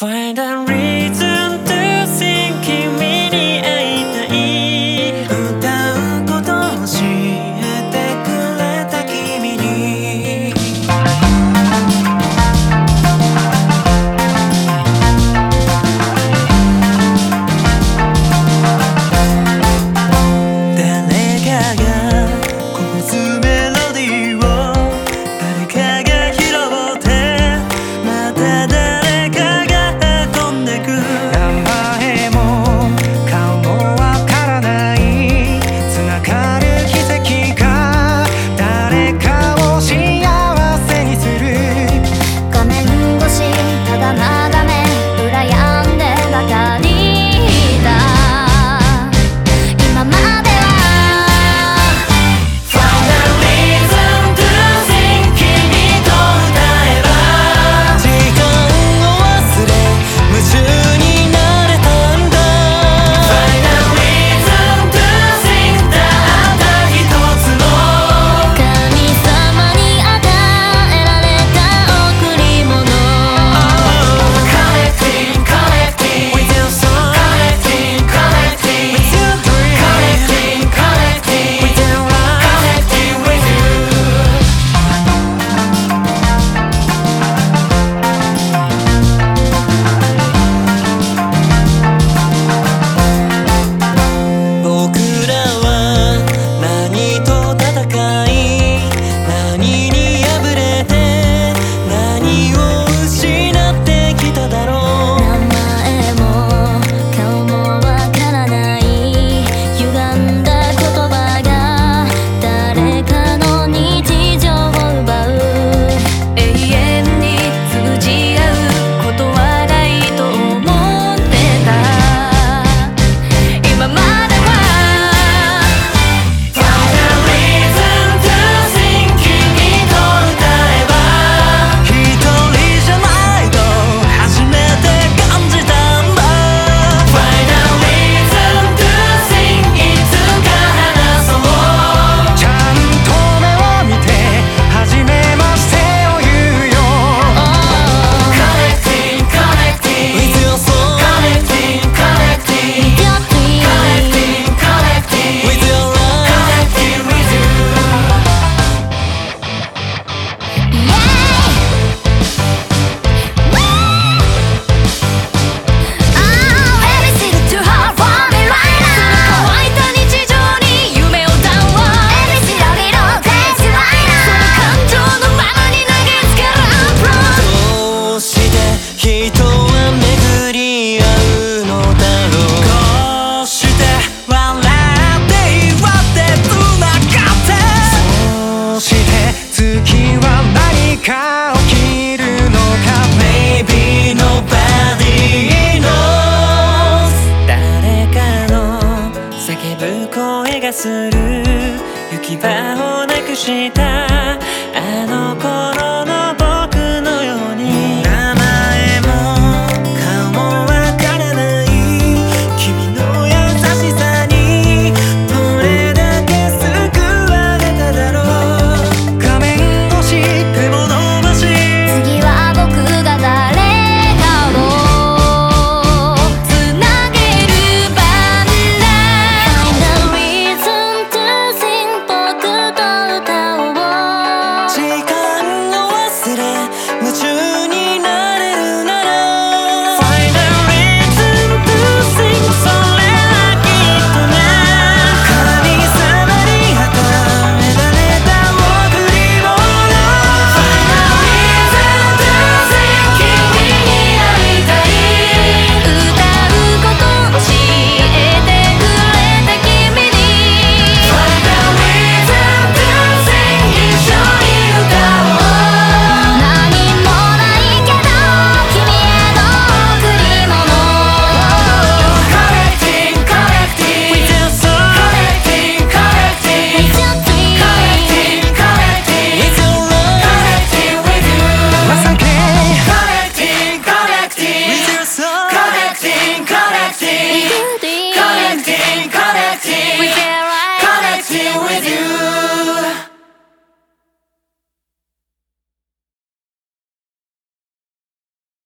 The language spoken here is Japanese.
Find and read. する。行き場をなくした